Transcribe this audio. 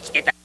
生きてた。